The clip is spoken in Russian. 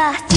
that.